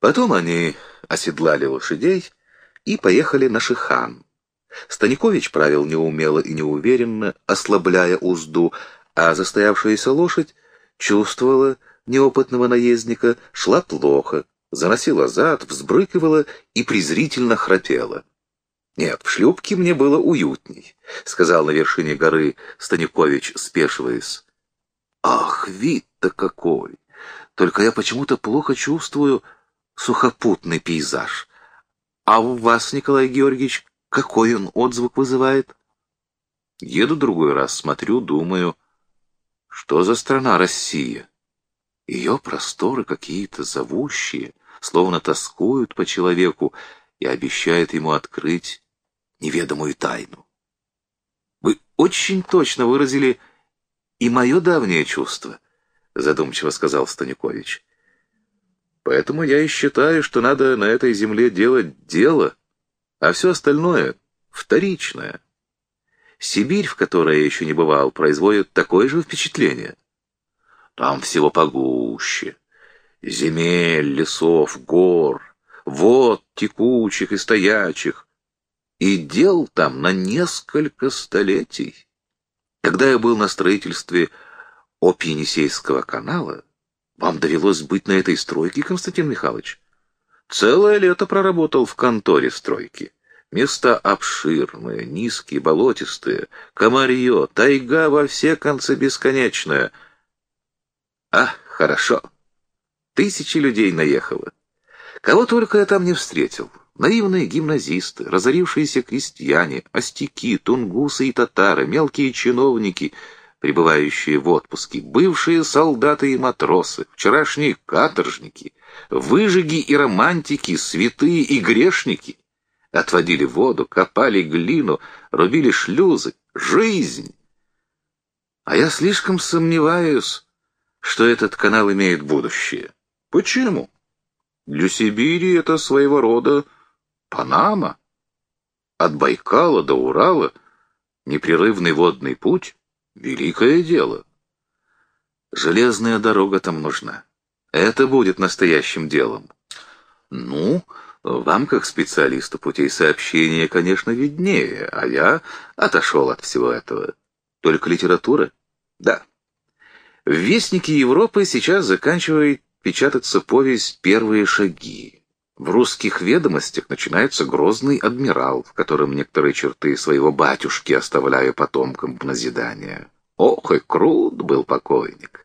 Потом они оседлали лошадей и поехали на Шихан. Станикович правил неумело и неуверенно, ослабляя узду, а застоявшаяся лошадь чувствовала неопытного наездника, шла плохо, заносила зад, взбрыкивала и презрительно храпела. «Нет, в шлюпке мне было уютней», — сказал на вершине горы Станикович, спешиваясь. «Ах, вид-то какой! Только я почему-то плохо чувствую сухопутный пейзаж. А у вас, Николай Георгиевич, какой он отзвук вызывает?» Еду другой раз, смотрю, думаю, что за страна Россия? Ее просторы какие-то зовущие, словно тоскуют по человеку и обещают ему открыть неведомую тайну. Вы очень точно выразили и мое давнее чувство, задумчиво сказал Станикович. Поэтому я и считаю, что надо на этой земле делать дело, а все остальное — вторичное. Сибирь, в которой я еще не бывал, производит такое же впечатление. Там всего погуще. Земель, лесов, гор, вод текучих и стоячих и дел там на несколько столетий. Когда я был на строительстве Опьенисейского канала, вам довелось быть на этой стройке, Константин Михайлович? Целое лето проработал в конторе стройки. Места обширные, низкие, болотистые, комарье, тайга во все концы бесконечная. А, хорошо. Тысячи людей наехало. Кого только я там не встретил. Наивные гимназисты, разорившиеся крестьяне, остяки, тунгусы и татары, мелкие чиновники, пребывающие в отпуске, бывшие солдаты и матросы, вчерашние каторжники, выжиги и романтики, святые и грешники. Отводили воду, копали глину, рубили шлюзы. Жизнь! А я слишком сомневаюсь, что этот канал имеет будущее. Почему? Для Сибири это своего рода Панама. От Байкала до Урала непрерывный водный путь — великое дело. Железная дорога там нужна. Это будет настоящим делом. Ну, вам, как специалисту путей сообщения, конечно, виднее, а я отошел от всего этого. Только литература? Да. В «Вестнике Европы» сейчас заканчивает печататься повесть «Первые шаги». В русских ведомостях начинается грозный адмирал, в котором некоторые черты своего батюшки оставляю потомкам в назидание. Ох, и крут был покойник.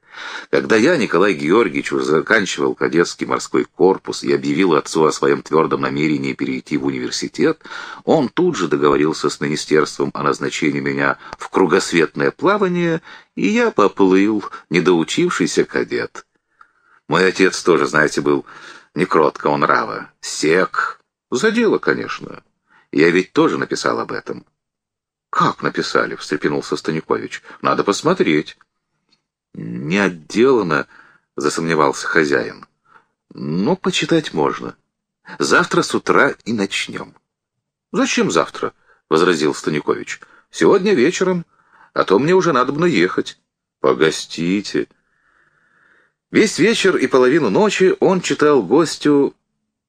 Когда я, Николай Георгиевич, заканчивал кадетский морской корпус и объявил отцу о своем твердом намерении перейти в университет, он тут же договорился с министерством о назначении меня в кругосветное плавание, и я поплыл, недоучившийся кадет. Мой отец тоже, знаете, был не кроткого нрава. Сек. За дело, конечно. Я ведь тоже написал об этом. «Как написали?» — встрепенулся Станикович. «Надо посмотреть». «Не отделано», — засомневался хозяин. «Но почитать можно. Завтра с утра и начнем». «Зачем завтра?» — возразил Станикович. «Сегодня вечером, а то мне уже надо бы ехать». «Погостите». Весь вечер и половину ночи он читал гостю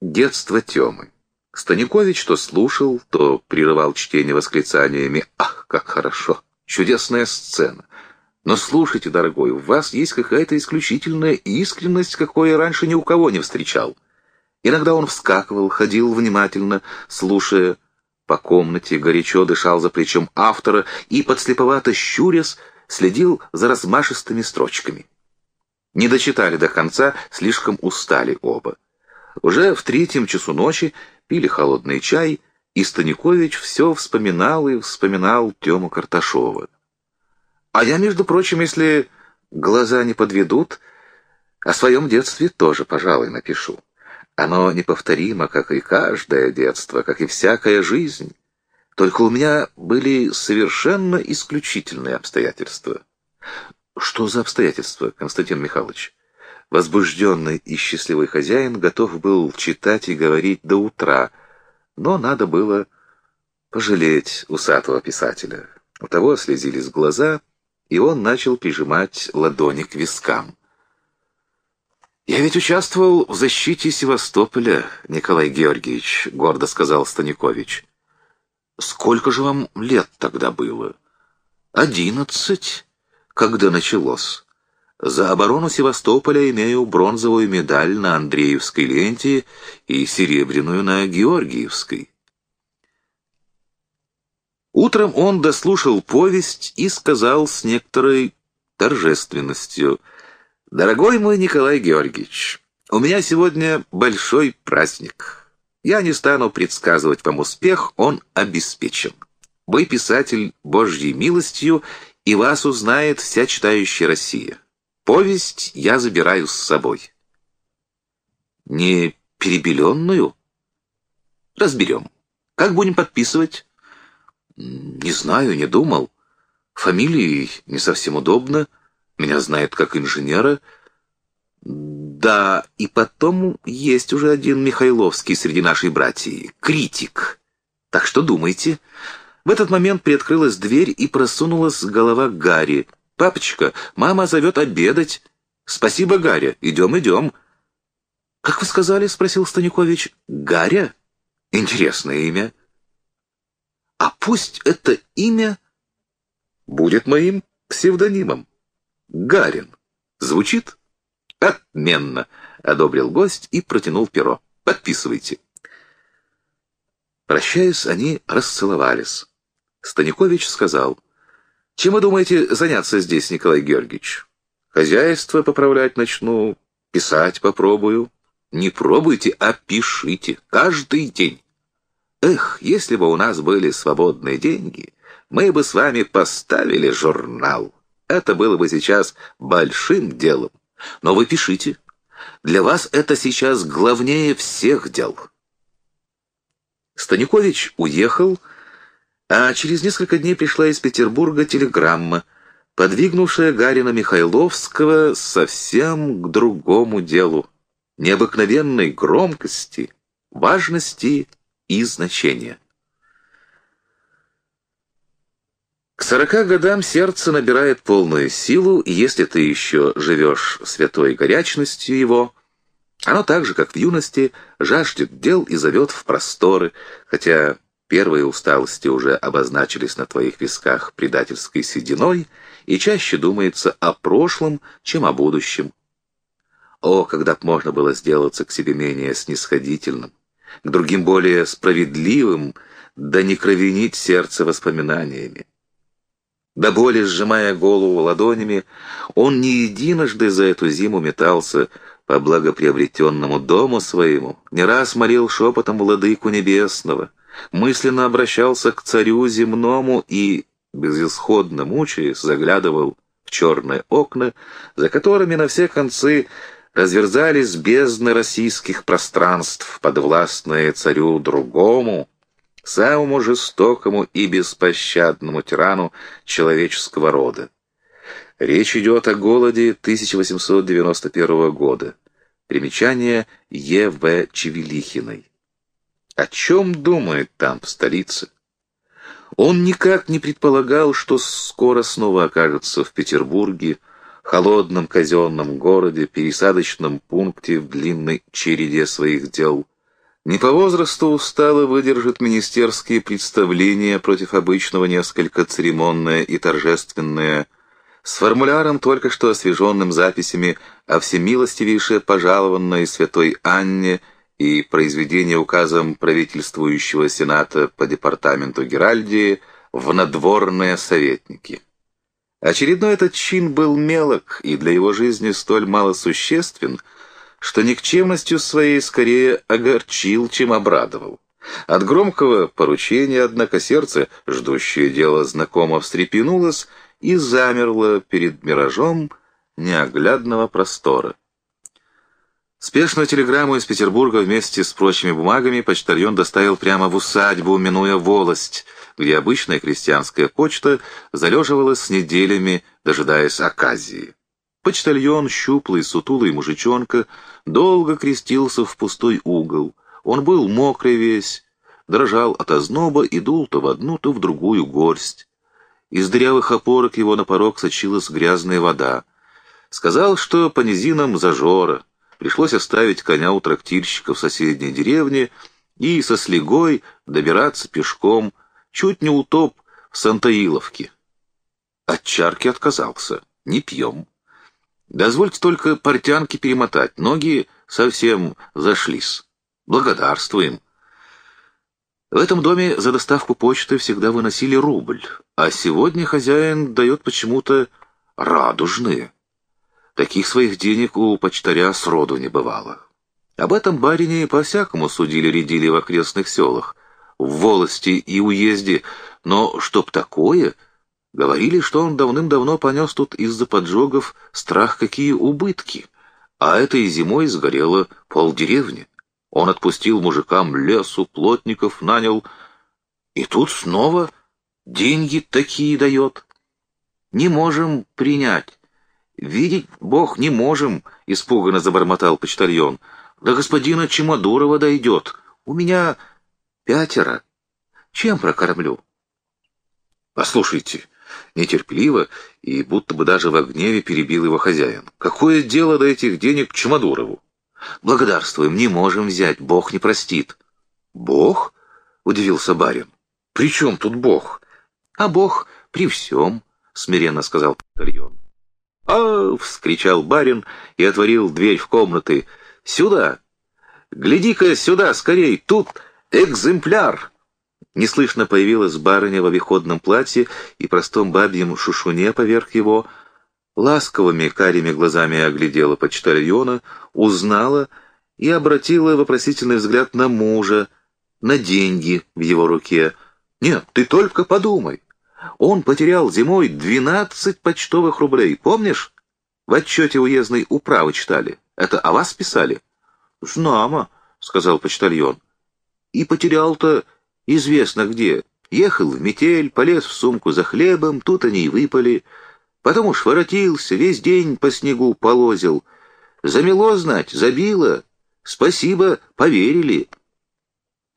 «Детство Темы». Станикович то слушал, то прерывал чтение восклицаниями «Ах, как хорошо! Чудесная сцена!» Но слушайте, дорогой, у вас есть какая-то исключительная искренность, какой я раньше ни у кого не встречал. Иногда он вскакивал, ходил внимательно, слушая по комнате, горячо дышал за плечом автора и, подслеповато щурясь, следил за размашистыми строчками. Не дочитали до конца, слишком устали оба. Уже в третьем часу ночи пили холодный чай, и Станикович все вспоминал и вспоминал Тему Карташова. А я, между прочим, если глаза не подведут, о своем детстве тоже, пожалуй, напишу. Оно неповторимо, как и каждое детство, как и всякая жизнь. Только у меня были совершенно исключительные обстоятельства. Что за обстоятельства, Константин Михайлович? Возбужденный и счастливый хозяин готов был читать и говорить до утра, но надо было пожалеть усатого писателя. У того слезились глаза, и он начал прижимать ладони к вискам. «Я ведь участвовал в защите Севастополя, Николай Георгиевич», — гордо сказал Станикович. «Сколько же вам лет тогда было?» «Одиннадцать, когда началось. За оборону Севастополя имею бронзовую медаль на Андреевской ленте и серебряную на Георгиевской». Утром он дослушал повесть и сказал с некоторой торжественностью — Дорогой мой Николай Георгиевич, у меня сегодня большой праздник. Я не стану предсказывать вам успех, он обеспечен. Вы писатель Божьей милостью, и вас узнает вся читающая Россия. Повесть я забираю с собой. Не перебеленную? Разберем. Как будем подписывать? Не знаю, не думал. Фамилии не совсем удобно. Меня знают как инженера. Да, и потом есть уже один Михайловский среди нашей братьи. Критик. Так что думайте. В этот момент приоткрылась дверь и просунулась голова Гарри. «Папочка, мама зовет обедать». «Спасибо, Гарри. Идем, идем». «Как вы сказали?» — спросил Станикович. «Гаря? Интересное имя». «А пусть это имя будет моим псевдонимом». Гарин. Звучит? Отменно, одобрил гость и протянул перо. Подписывайте. Прощаясь, они расцеловались. Станикович сказал, «Чем вы думаете заняться здесь, Николай Георгиевич? Хозяйство поправлять начну, писать попробую. Не пробуйте, а пишите. Каждый день. Эх, если бы у нас были свободные деньги, мы бы с вами поставили журнал». Это было бы сейчас большим делом. Но вы пишите. Для вас это сейчас главнее всех дел. Станикович уехал, а через несколько дней пришла из Петербурга телеграмма, подвигнувшая Гарина Михайловского совсем к другому делу, необыкновенной громкости, важности и значения. К сорока годам сердце набирает полную силу, и если ты еще живешь святой горячностью его, оно так же, как в юности, жаждет дел и зовет в просторы, хотя первые усталости уже обозначились на твоих висках предательской сединой, и чаще думается о прошлом, чем о будущем. О, когда б можно было сделаться к себе менее снисходительным, к другим более справедливым, да не кровенить сердце воспоминаниями. До боли сжимая голову ладонями, он не единожды за эту зиму метался по благоприобретенному дому своему, не раз молил шепотом владыку небесного, мысленно обращался к царю земному и, безысходно мучаясь, заглядывал в черные окна, за которыми на все концы разверзались бездны российских пространств, подвластные царю другому, самому жестокому и беспощадному тирану человеческого рода. Речь идет о голоде 1891 года. Примечание Е. В. Чевелихиной. О чем думает там, в столице? Он никак не предполагал, что скоро снова окажется в Петербурге, холодном казенном городе, пересадочном пункте в длинной череде своих дел – не по возрасту устало выдержит министерские представления против обычного несколько церемонное и торжественное, с формуляром, только что освеженным записями о всемилостивейше пожалованной святой Анне и произведение указом правительствующего сената по департаменту Геральдии в надворные советники. Очередной этот чин был мелок и для его жизни столь малосуществен, что никчемностью своей скорее огорчил, чем обрадовал. От громкого поручения, однако, сердце, ждущее дело знакомо, встрепенулось и замерло перед миражом неоглядного простора. Спешную телеграмму из Петербурга вместе с прочими бумагами почтальон доставил прямо в усадьбу, минуя волость, где обычная крестьянская почта залеживалась с неделями, дожидаясь оказии. Почтальон, щуплый, сутулый мужичонка, долго крестился в пустой угол. Он был мокрый весь, дрожал от озноба и дул то в одну, то в другую горсть. Из дырявых опорок его на порог сочилась грязная вода. Сказал, что по низинам зажора, Пришлось оставить коня у трактирщика в соседней деревне и со слегой добираться пешком, чуть не утоп в Сантаиловке. От чарки отказался. Не пьем. Дозвольте только портянки перемотать. Ноги совсем зашлись. Благодарствуем. В этом доме за доставку почты всегда выносили рубль, а сегодня хозяин дает почему-то радужные. Таких своих денег у почтаря сроду не бывало. Об этом барине по-всякому судили-редили в окрестных селах, в волости и уезде, но чтоб такое... Говорили, что он давным-давно понес тут из-за поджогов страх какие убытки, а этой зимой сгорело полдеревни. Он отпустил мужикам лесу, плотников нанял, и тут снова деньги такие дает. Не можем принять. Видеть Бог не можем, испуганно забормотал почтальон. До господина Чемодурова дойдет. У меня пятеро. Чем прокормлю? Послушайте, нетерпеливо и будто бы даже в гневе перебил его хозяин. «Какое дело до этих денег Чемодурову?» «Благодарствуем, не можем взять, Бог не простит». «Бог?» — удивился барин. «При чем тут Бог?» «А Бог при всем», — смиренно сказал почтальон. «А!» — вскричал барин и отворил дверь в комнаты. «Сюда! Гляди-ка сюда, скорей! Тут экземпляр!» Неслышно появилась барыня в обиходном платье и простом бабьем шушуне поверх его, ласковыми карими глазами оглядела почтальона, узнала и обратила вопросительный взгляд на мужа, на деньги в его руке. «Нет, ты только подумай. Он потерял зимой двенадцать почтовых рублей, помнишь? В отчете уездной управы читали. Это о вас писали?» «Знамо», — сказал почтальон. «И потерял-то Известно где. Ехал в метель, полез в сумку за хлебом, тут они и выпали. Потом уж воротился, весь день по снегу полозил. Замело, знать, забило. Спасибо, поверили.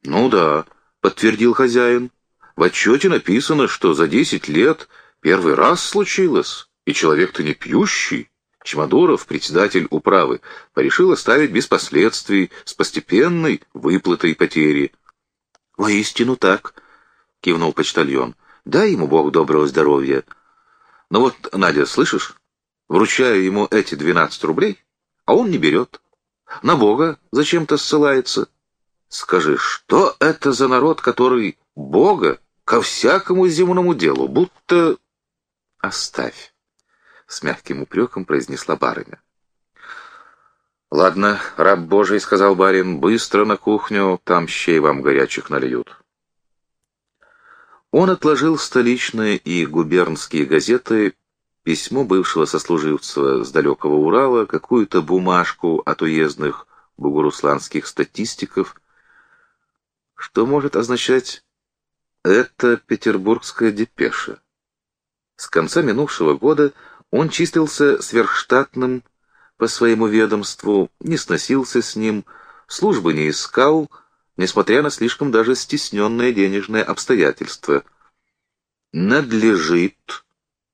Ну да, подтвердил хозяин. В отчете написано, что за десять лет первый раз случилось, и человек-то не пьющий. Чемодоров, председатель управы, порешил оставить без последствий, с постепенной выплатой потери. «Воистину так», — кивнул почтальон. «Дай ему Бог доброго здоровья». «Ну вот, Надя, слышишь? Вручаю ему эти двенадцать рублей, а он не берет. На Бога зачем-то ссылается. Скажи, что это за народ, который Бога ко всякому земному делу, будто...» «Оставь», — с мягким упреком произнесла барыня. «Ладно, раб Божий», — сказал барин, — «быстро на кухню, там щей вам горячих нальют». Он отложил столичные и губернские газеты, письмо бывшего сослуживца с далекого Урала, какую-то бумажку от уездных бугурусланских статистиков. Что может означать «это петербургская депеша»? С конца минувшего года он числился сверхштатным по своему ведомству, не сносился с ним, службы не искал, несмотря на слишком даже стесненные денежные обстоятельства. «Надлежит»,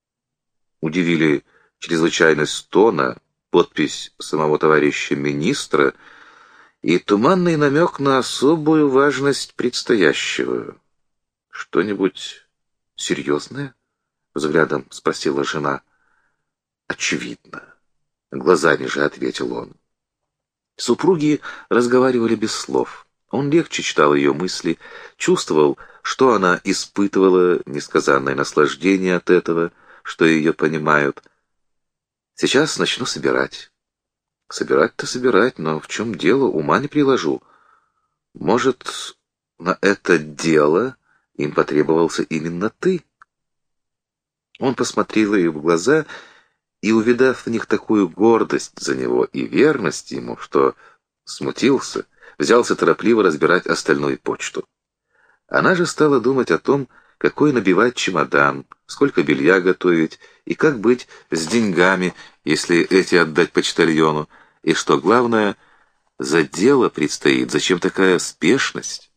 — удивили чрезвычайность тона, подпись самого товарища министра и туманный намек на особую важность предстоящего. «Что-нибудь серьезное?» — взглядом спросила жена. «Очевидно». Глазами же ответил он. Супруги разговаривали без слов. Он легче читал ее мысли, чувствовал, что она испытывала несказанное наслаждение от этого, что ее понимают. Сейчас начну собирать. Собирать-то собирать, но в чем дело, ума не приложу. Может, на это дело им потребовался именно ты? Он посмотрел ей в глаза и, увидав в них такую гордость за него и верность ему, что смутился, взялся торопливо разбирать остальную почту. Она же стала думать о том, какой набивать чемодан, сколько белья готовить и как быть с деньгами, если эти отдать почтальону, и что главное, за дело предстоит, зачем такая спешность?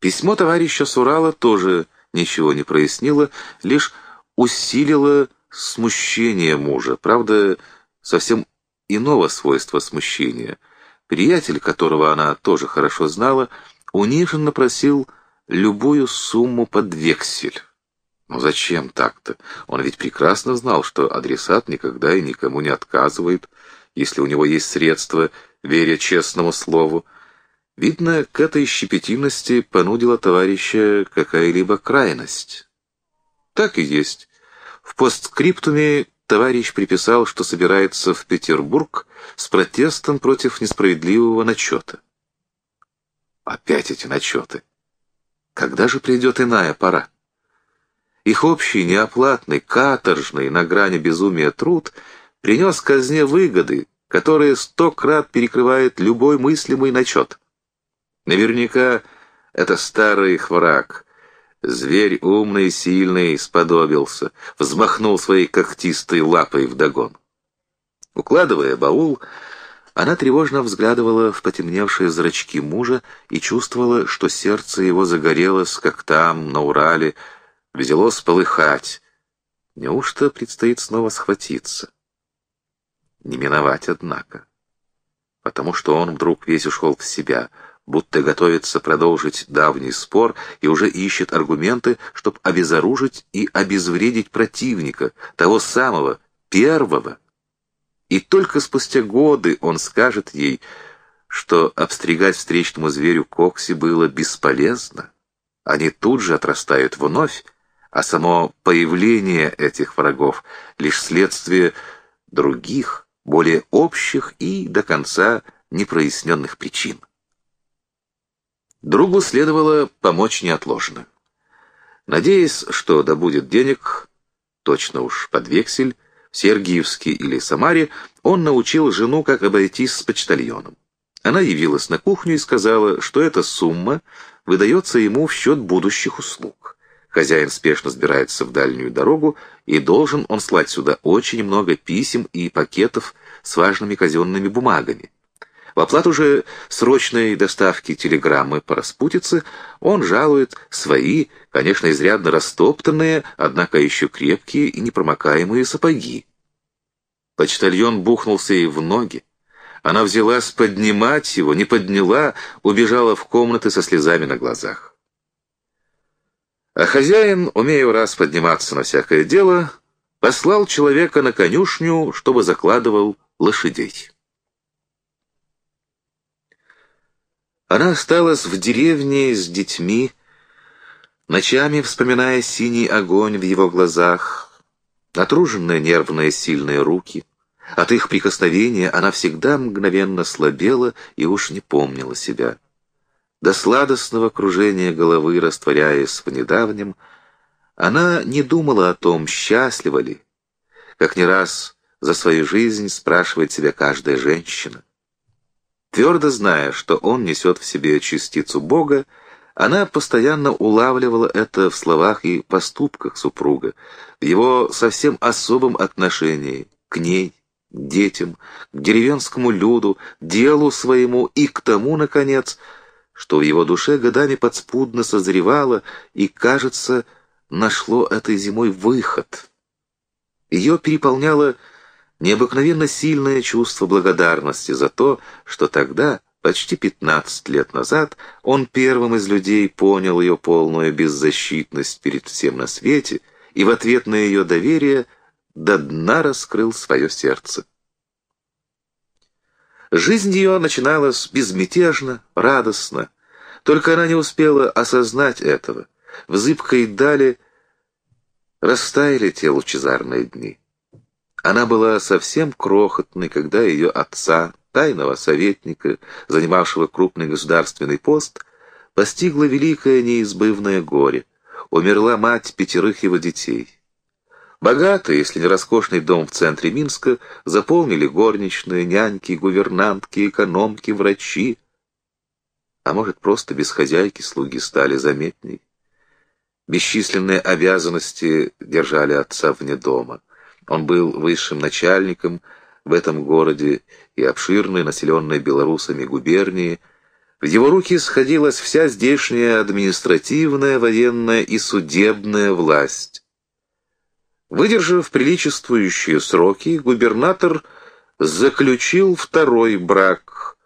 Письмо товарища Сурала тоже ничего не прояснило, лишь усилило смущение мужа, правда, совсем иного свойства смущения. Приятель, которого она тоже хорошо знала, униженно просил любую сумму под вексель. Но зачем так-то? Он ведь прекрасно знал, что адресат никогда и никому не отказывает, если у него есть средства, веря честному слову. Видно, к этой щепетильности понудила товарища какая-либо крайность. Так и есть. В постскриптуме товарищ приписал, что собирается в Петербург с протестом против несправедливого начета. Опять эти начеты. Когда же придет иная пора? Их общий, неоплатный, каторжный, на грани безумия труд принес казне выгоды, которые сто крат перекрывает любой мыслимый начет. Наверняка это старый их враг. Зверь умный и сильный сподобился, взмахнул своей когтистой лапой вдогон. Укладывая баул, она тревожно взглядывала в потемневшие зрачки мужа и чувствовала, что сердце его загорелось, как там, на Урале, взялось полыхать. Неужто предстоит снова схватиться? Не миновать, однако. Потому что он вдруг весь ушел в себя, будто готовится продолжить давний спор и уже ищет аргументы, чтобы обезоружить и обезвредить противника, того самого, первого. И только спустя годы он скажет ей, что обстригать встречному зверю Кокси было бесполезно. Они тут же отрастают вновь, а само появление этих врагов — лишь следствие других, более общих и до конца непроясненных причин. Другу следовало помочь неотложно. Надеясь, что добудет денег, точно уж под вексель, в Сергиевске или Самаре, он научил жену, как обойтись с почтальоном. Она явилась на кухню и сказала, что эта сумма выдается ему в счет будущих услуг. Хозяин спешно сбирается в дальнюю дорогу, и должен он слать сюда очень много писем и пакетов с важными казенными бумагами. В оплату же срочной доставки телеграммы по распутице он жалует свои, конечно, изрядно растоптанные, однако еще крепкие и непромокаемые сапоги. Почтальон бухнулся ей в ноги. Она взялась поднимать его, не подняла, убежала в комнаты со слезами на глазах. А хозяин, умея раз подниматься на всякое дело, послал человека на конюшню, чтобы закладывал лошадей. Она осталась в деревне с детьми, ночами вспоминая синий огонь в его глазах, натруженные нервные сильные руки. От их прикосновения она всегда мгновенно слабела и уж не помнила себя до сладостного кружения головы, растворяясь в недавнем, она не думала о том, счастлива ли, как не раз за свою жизнь спрашивает себя каждая женщина. Твердо зная, что он несет в себе частицу Бога, она постоянно улавливала это в словах и поступках супруга, в его совсем особом отношении к ней, к детям, к деревенскому люду, делу своему и к тому, наконец, что в его душе годами подспудно созревало и, кажется, нашло этой зимой выход. Ее переполняло необыкновенно сильное чувство благодарности за то, что тогда, почти пятнадцать лет назад, он первым из людей понял ее полную беззащитность перед всем на свете и в ответ на ее доверие до дна раскрыл свое сердце. Жизнь ее начиналась безмятежно, радостно. Только она не успела осознать этого. В зыбкой дали растаяли те лучезарные дни. Она была совсем крохотной, когда ее отца, тайного советника, занимавшего крупный государственный пост, постигло великое неизбывное горе. Умерла мать пятерых его детей. Богатый, если не роскошный дом в центре Минска заполнили горничные, няньки, гувернантки, экономки, врачи. А может, просто без хозяйки слуги стали заметней. Бесчисленные обязанности держали отца вне дома. Он был высшим начальником в этом городе и обширной, населенной белорусами губернии. В его руки сходилась вся здешняя административная, военная и судебная власть. Выдержав приличествующие сроки, губернатор заключил второй брак,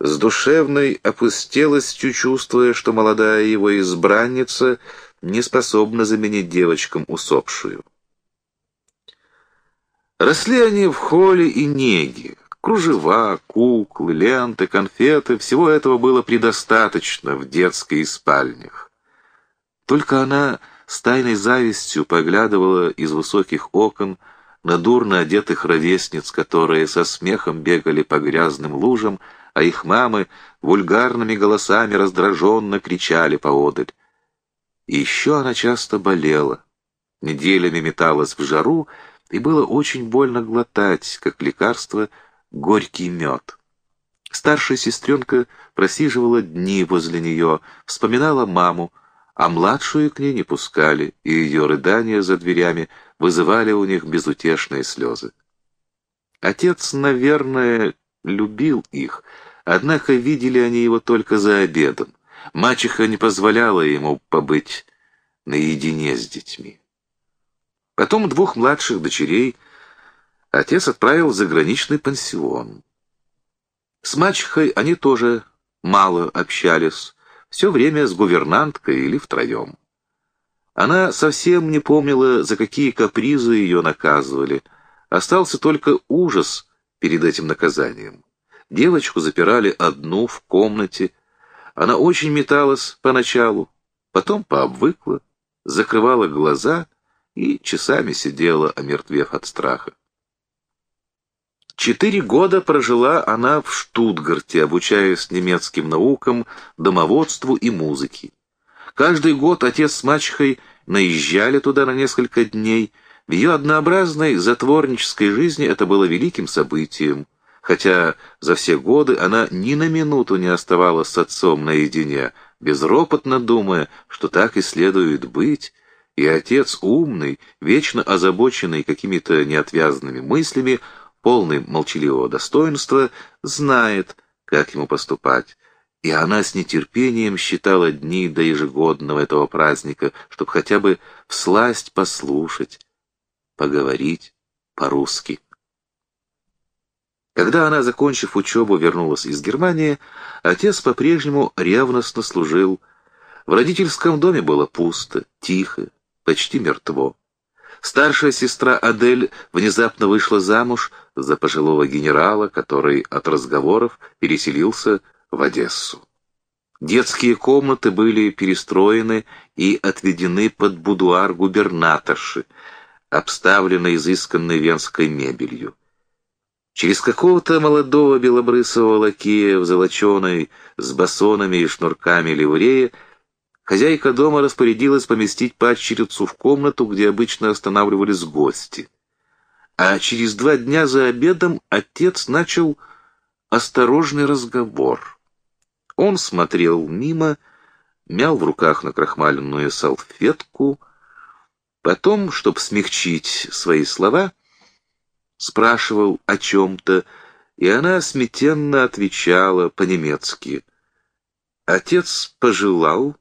с душевной опустелостью чувствуя, что молодая его избранница не способна заменить девочкам усопшую. Росли они в холле и неге. Кружева, куклы, ленты, конфеты — всего этого было предостаточно в детской спальнях. Только она с тайной завистью поглядывала из высоких окон на дурно одетых ровесниц, которые со смехом бегали по грязным лужам, а их мамы вульгарными голосами раздраженно кричали поодаль. И еще она часто болела, неделями металась в жару, и было очень больно глотать, как лекарство, горький мед. Старшая сестренка просиживала дни возле нее, вспоминала маму, а младшую к ней не пускали, и ее рыдания за дверями вызывали у них безутешные слезы. Отец, наверное, любил их, однако видели они его только за обедом. Мачеха не позволяла ему побыть наедине с детьми. Потом двух младших дочерей отец отправил в заграничный пансион. С мачехой они тоже мало общались, все время с гувернанткой или втроем. Она совсем не помнила, за какие капризы ее наказывали. Остался только ужас перед этим наказанием. Девочку запирали одну в комнате. Она очень металась поначалу, потом пообвыкла, закрывала глаза и часами сидела, омертвев от страха. Четыре года прожила она в Штутгарте, обучаясь немецким наукам, домоводству и музыке. Каждый год отец с мачехой наезжали туда на несколько дней. В ее однообразной затворнической жизни это было великим событием, хотя за все годы она ни на минуту не оставалась с отцом наедине, безропотно думая, что так и следует быть, и отец умный, вечно озабоченный какими-то неотвязанными мыслями, полный молчаливого достоинства, знает, как ему поступать, и она с нетерпением считала дни до ежегодного этого праздника, чтобы хотя бы всласть послушать, поговорить по-русски. Когда она, закончив учебу, вернулась из Германии, отец по-прежнему ревностно служил. В родительском доме было пусто, тихо, почти мертво. Старшая сестра Адель внезапно вышла замуж за пожилого генерала, который от разговоров переселился в Одессу. Детские комнаты были перестроены и отведены под будуар губернаторши, обставленной изысканной венской мебелью. Через какого-то молодого белобрысого лакея в золоченой с басонами и шнурками ливрея Хозяйка дома распорядилась поместить падчерицу в комнату, где обычно останавливались гости. А через два дня за обедом отец начал осторожный разговор. Он смотрел мимо, мял в руках накрахмаленную салфетку, потом, чтобы смягчить свои слова, спрашивал о чем-то, и она смятенно отвечала по-немецки. Отец пожелал,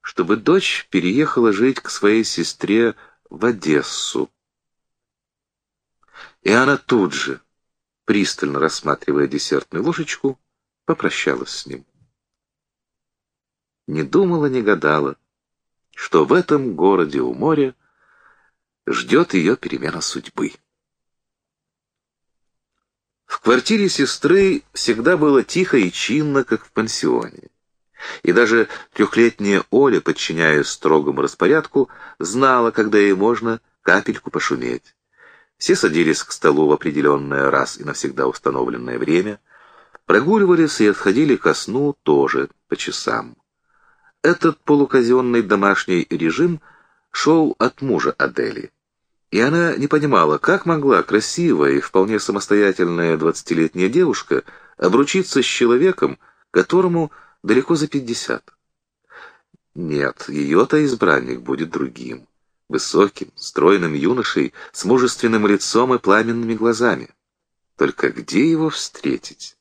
чтобы дочь переехала жить к своей сестре в Одессу. И она тут же, пристально рассматривая десертную ложечку, попрощалась с ним. Не думала, не гадала, что в этом городе у моря ждет ее перемена судьбы. В квартире сестры всегда было тихо и чинно, как в пансионе. И даже трехлетняя Оля, подчиняясь строгому распорядку, знала, когда ей можно капельку пошуметь. Все садились к столу в определенное раз и навсегда установленное время, прогуливались и отходили ко сну тоже по часам. Этот полуказенный домашний режим шел от мужа Адели. И она не понимала, как могла красивая и вполне самостоятельная двадцатилетняя девушка обручиться с человеком, которому далеко за пятьдесят. Нет, ее-то избранник будет другим, высоким, стройным юношей с мужественным лицом и пламенными глазами. Только где его встретить?